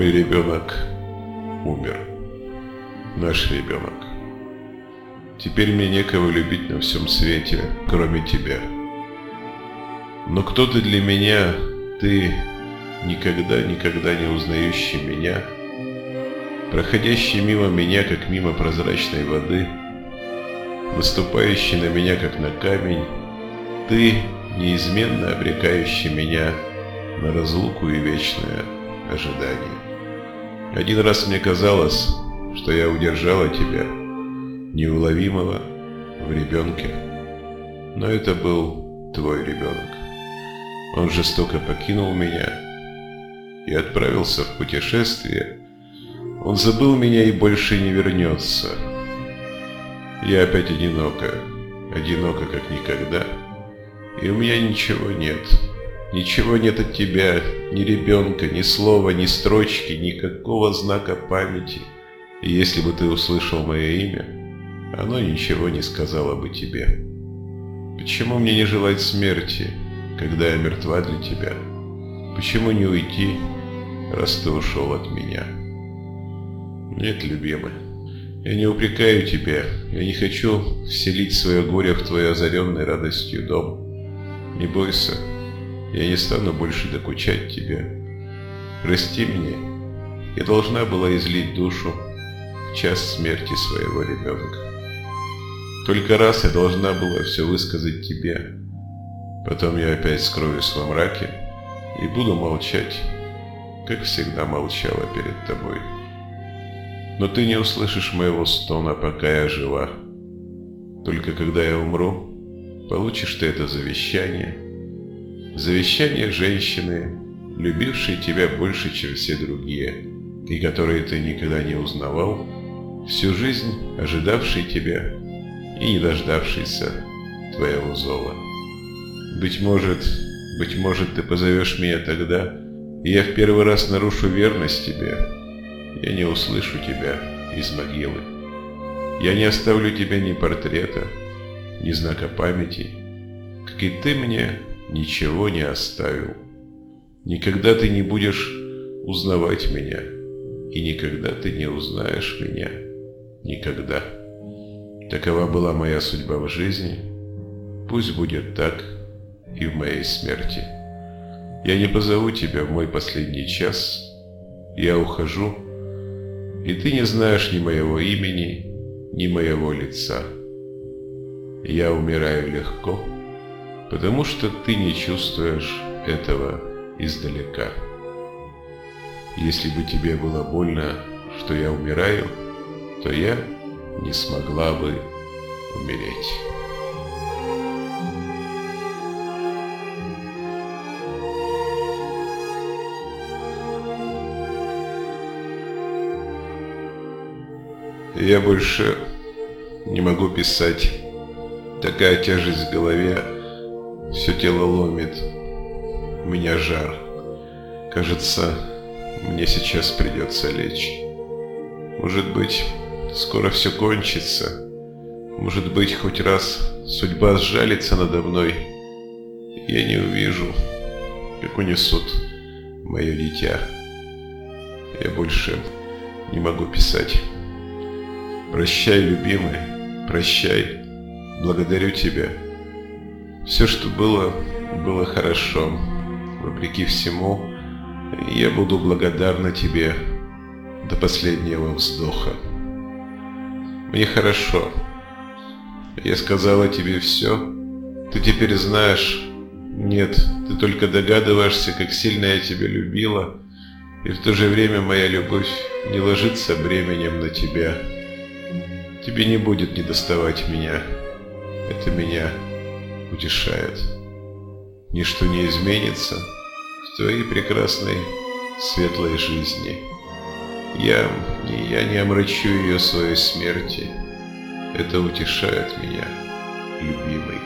Мой ребенок умер. Наш ребенок. Теперь мне некого любить на всем свете, кроме тебя. Но кто ты для меня, ты, никогда-никогда не узнающий меня, проходящий мимо меня, как мимо прозрачной воды, наступающий на меня, как на камень, ты, неизменно обрекающий меня на разлуку и вечное ожидание. Один раз мне казалось, что я удержала тебя, неуловимого, в ребенке. Но это был твой ребенок. Он жестоко покинул меня и отправился в путешествие. Он забыл меня и больше не вернется. Я опять одинока, одинока как никогда, и у меня ничего нет. Ничего нет от тебя, ни ребенка, ни слова, ни строчки, никакого знака памяти. И если бы ты услышал мое имя, оно ничего не сказало бы тебе. Почему мне не желать смерти, когда я мертва для тебя? Почему не уйти, раз ты ушел от меня? Нет, любимый, я не упрекаю тебя, я не хочу вселить свое горе в твой озаренный радостью дом. Не бойся, я не стану больше докучать тебе. Прости мне, я должна была излить душу в час смерти своего ребенка. Только раз я должна была все высказать тебе. Потом я опять скроюсь во мраке и буду молчать, как всегда молчала перед тобой. Но ты не услышишь моего стона, пока я жива. Только когда я умру, получишь ты это завещание – Завещание женщины, любившей тебя больше, чем все другие, и которые ты никогда не узнавал, всю жизнь ожидавшей тебя и не дождавшейся твоего зова. Быть может, быть может, ты позовешь меня тогда, и я в первый раз нарушу верность тебе. Я не услышу тебя из могилы. Я не оставлю тебя ни портрета, ни знака памяти, как и ты мне ничего не оставил. Никогда ты не будешь узнавать меня, и никогда ты не узнаешь меня. Никогда. Такова была моя судьба в жизни. Пусть будет так и в моей смерти. Я не позову тебя в мой последний час. Я ухожу, и ты не знаешь ни моего имени, ни моего лица. Я умираю легко потому что ты не чувствуешь этого издалека. Если бы тебе было больно, что я умираю, то я не смогла бы умереть. Я больше не могу писать. Такая тяжесть в голове, все тело ломит. У меня жар. Кажется, мне сейчас придется лечь. Может быть, скоро все кончится. Может быть, хоть раз судьба сжалится надо мной. Я не увижу, как унесут мое дитя. Я больше не могу писать. Прощай, любимый, прощай. Благодарю тебя. Все, что было, было хорошо. Вопреки всему, я буду благодарна тебе до последнего вздоха. Мне хорошо. Я сказала тебе все. Ты теперь знаешь... Нет, ты только догадываешься, как сильно я тебя любила, и в то же время моя любовь не ложится бременем на тебя. Тебе не будет недоставать меня. Это меня утешает. Ничто не изменится в твоей прекрасной светлой жизни. Я, я не омрачу ее своей смерти. Это утешает меня, любимый.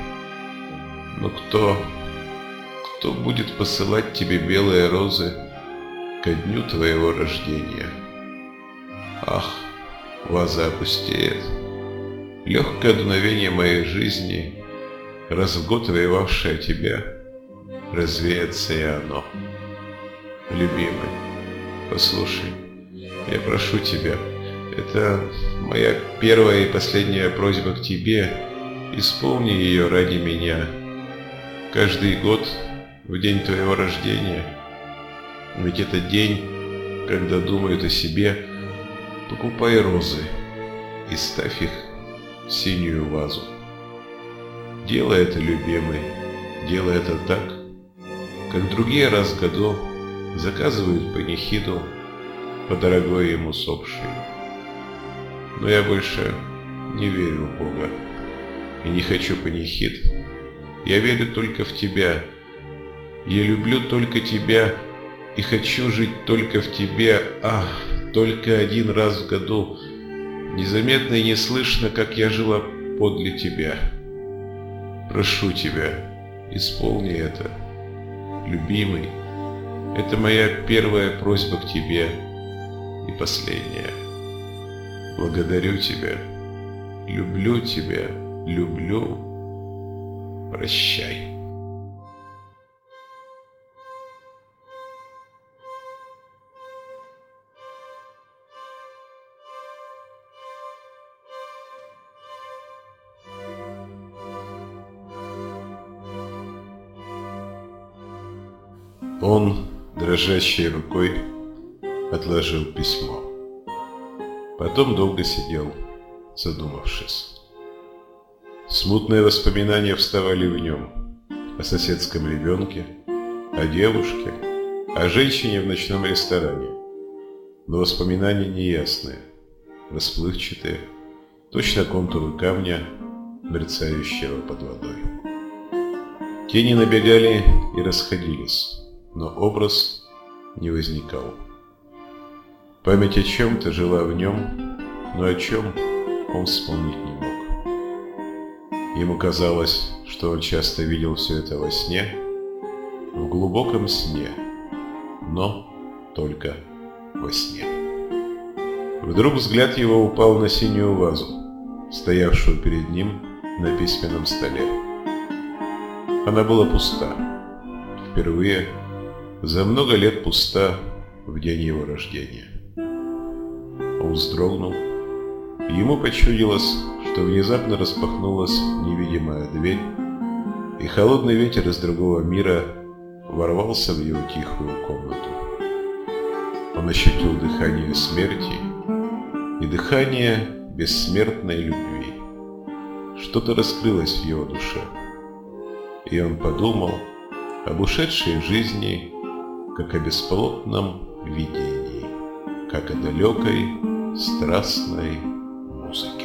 Но кто, кто будет посылать тебе белые розы ко дню твоего рождения? Ах, ваза опустеет. Легкое дуновение моей жизни раз в год воевавшее тебя, развеется и оно. Любимый, Послушай, я прошу тебя, это моя первая и последняя просьба к тебе, исполни ее ради меня. Каждый год, в день твоего рождения, ведь это день, когда думают о себе, покупай розы и ставь их в синюю вазу. Делай это, любимый, делай это так, как другие раз в году заказывают панихиду по дорогой ему сопшей. Но я больше не верю в Бога и не хочу панихид. Я верю только в тебя. Я люблю только тебя и хочу жить только в тебе, ах, только один раз в году, незаметно и неслышно, как я жила подле тебя. Прошу тебя, исполни это, любимый. Это моя первая просьба к тебе и последняя. Благодарю тебя, люблю тебя, люблю. Прощай. Он, дрожащей рукой, отложил письмо. Потом долго сидел, задумавшись. Смутные воспоминания вставали в нем о соседском ребенке, о девушке, о женщине в ночном ресторане. Но воспоминания неясные, расплывчатые, точно контуры камня, мерцающего под водой. Тени набегали и расходились но образ не возникал. Память о чем-то жила в нем, но о чем он вспомнить не мог. Ему казалось, что он часто видел все это во сне, в глубоком сне, но только во сне. Вдруг взгляд его упал на синюю вазу, стоявшую перед ним на письменном столе. Она была пуста. Впервые за много лет пуста в день его рождения. Он вздрогнул, и ему почудилось, что внезапно распахнулась невидимая дверь, и холодный ветер из другого мира ворвался в его тихую комнату. Он ощутил дыхание смерти и дыхание бессмертной любви. Что-то раскрылось в его душе, и он подумал об ушедшей жизни как о бесплотном видении, как о далекой страстной музыке.